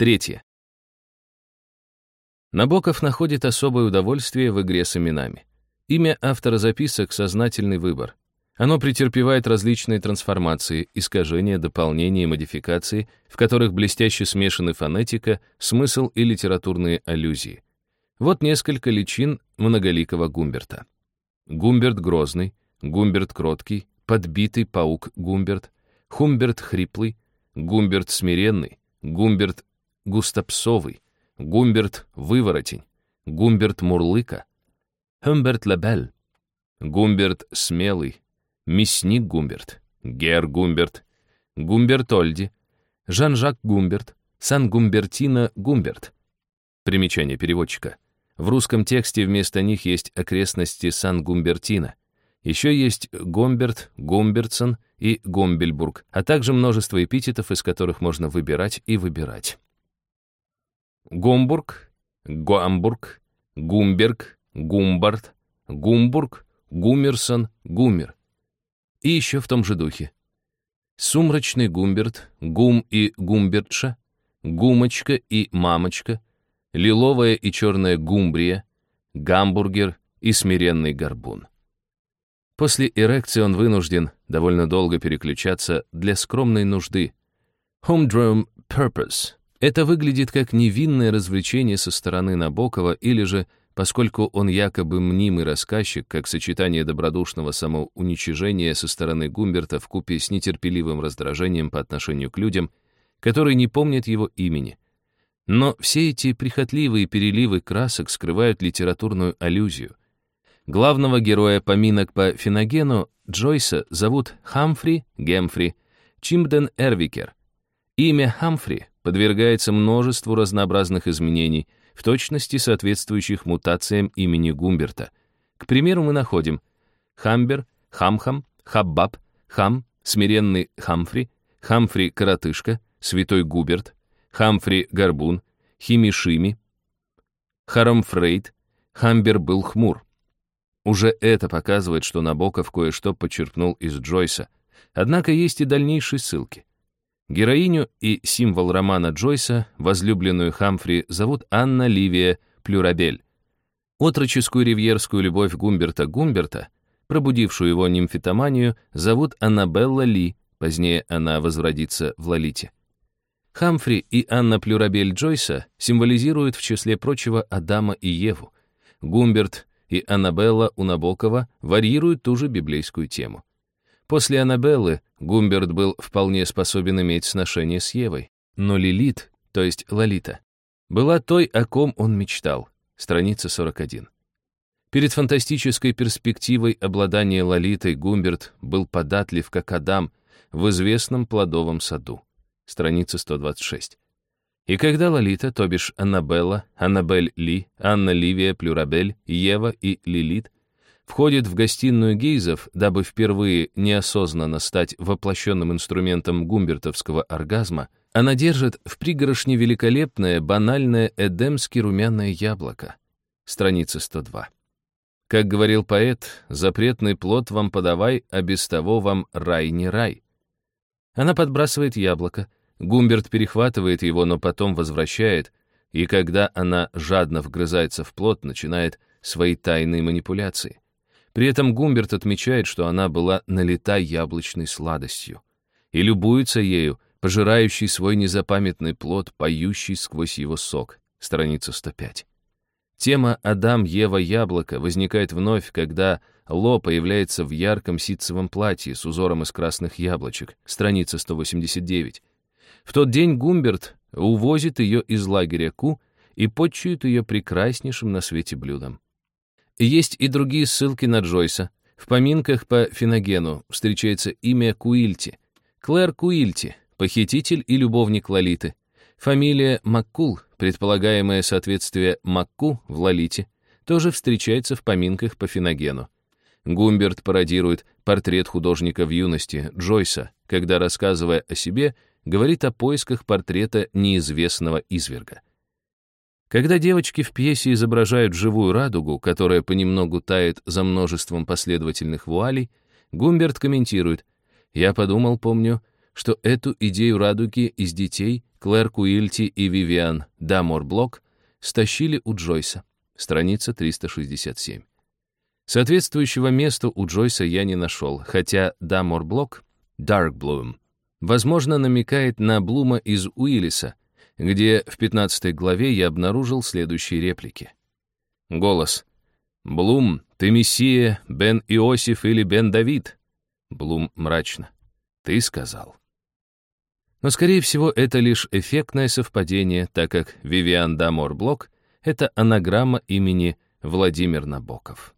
Третье. Набоков находит особое удовольствие в игре с именами. Имя автора записок — сознательный выбор. Оно претерпевает различные трансформации, искажения, дополнения и модификации, в которых блестяще смешаны фонетика, смысл и литературные аллюзии. Вот несколько личин многоликого Гумберта. Гумберт Грозный, Гумберт Кроткий, Подбитый паук Гумберт, Хумберт Хриплый, Гумберт Смиренный, Гумберт Густопсовый, Гумберт Выворотень, Гумберт Мурлыка, Хумберт Лебель, Гумберт Смелый, Мясник Гумберт, Гер Гумберт, Гумберт Ольди, Жан-Жак Гумберт, Сан-Гумбертино Гумберт. Примечание переводчика. В русском тексте вместо них есть окрестности Сан-Гумбертино. Еще есть Гомберт, Гомбертсон и Гомбельбург, а также множество эпитетов, из которых можно выбирать и выбирать. Гомбург, Гуамбург, Гумберг, Гумбард, Гумбург, Гумерсон, Гумер. И еще в том же духе. Сумрачный Гумберт, Гум и Гумбертша, Гумочка и Мамочка, Лиловая и черная Гумбрия, Гамбургер и смиренный Горбун. После эрекции он вынужден довольно долго переключаться для скромной нужды. Humdrum purpose. Это выглядит как невинное развлечение со стороны Набокова или же поскольку он якобы мнимый рассказчик, как сочетание добродушного самоуничижения со стороны Гумберта в купе с нетерпеливым раздражением по отношению к людям, которые не помнят его имени. Но все эти прихотливые переливы красок скрывают литературную аллюзию. Главного героя поминок по Феногену Джойса зовут Хамфри Гемфри Чимден Эрвикер. Имя Хамфри подвергается множеству разнообразных изменений — в точности соответствующих мутациям имени Гумберта. К примеру, мы находим Хамбер, Хамхам, Хаббаб, Хам, смиренный Хамфри, Хамфри-коротышка, святой Губерт, Хамфри-горбун, Химишими, Харамфрейд, Хамбер был хмур. Уже это показывает, что Набоков кое-что подчеркнул из Джойса. Однако есть и дальнейшие ссылки. Героиню и символ романа Джойса, возлюбленную Хамфри, зовут Анна Ливия Плюрабель. Отроческую ривьерскую любовь Гумберта Гумберта, пробудившую его нимфитоманию, зовут Аннабелла Ли, позднее она возродится в Лолите. Хамфри и Анна Плюрабель Джойса символизируют, в числе прочего, Адама и Еву. Гумберт и Аннабелла у Набокова варьируют ту же библейскую тему. После Аннабеллы Гумберт был вполне способен иметь сношение с Евой. Но Лилит, то есть Лолита, была той, о ком он мечтал. Страница 41. Перед фантастической перспективой обладания Лолитой Гумберт был податлив, как Адам, в известном плодовом саду. Страница 126. И когда Лолита, то бишь Аннабелла, Аннабель Ли, Анна Ливия Плюрабель, Ева и Лилит входит в гостиную Гейзов, дабы впервые неосознанно стать воплощенным инструментом гумбертовского оргазма, она держит в пригорошне великолепное, банальное эдемски румяное яблоко. Страница 102. Как говорил поэт, запретный плод вам подавай, а без того вам рай не рай. Она подбрасывает яблоко, Гумберт перехватывает его, но потом возвращает, и когда она жадно вгрызается в плод, начинает свои тайные манипуляции. При этом Гумберт отмечает, что она была налита яблочной сладостью и любуется ею, пожирающий свой незапамятный плод, поющий сквозь его сок. Страница 105. Тема «Адам, Ева, яблоко» возникает вновь, когда Ло появляется в ярком ситцевом платье с узором из красных яблочек. Страница 189. В тот день Гумберт увозит ее из лагеря Ку и подчует ее прекраснейшим на свете блюдом. Есть и другие ссылки на Джойса. В поминках по Финогену встречается имя Куильти. Клэр Куильти, похититель и любовник Лолиты. Фамилия Маккул, предполагаемое соответствие Макку в Лолите, тоже встречается в поминках по Финогену. Гумберт пародирует портрет художника в юности Джойса, когда, рассказывая о себе, говорит о поисках портрета неизвестного изверга. Когда девочки в пьесе изображают живую радугу, которая понемногу тает за множеством последовательных вуалей, Гумберт комментирует, «Я подумал, помню, что эту идею радуги из детей, Клэр Куильти и Вивиан Дамор Блок стащили у Джойса. Страница 367. Соответствующего месту у Джойса я не нашел, хотя Дамор Блок, Darkbloom, возможно, намекает на Блума из Улисса, где в 15 главе я обнаружил следующие реплики. Голос. «Блум, ты Мессия, Бен Иосиф или Бен Давид?» Блум мрачно. «Ты сказал». Но, скорее всего, это лишь эффектное совпадение, так как Вивиан Дамор Блок — это анаграмма имени Владимир Набоков.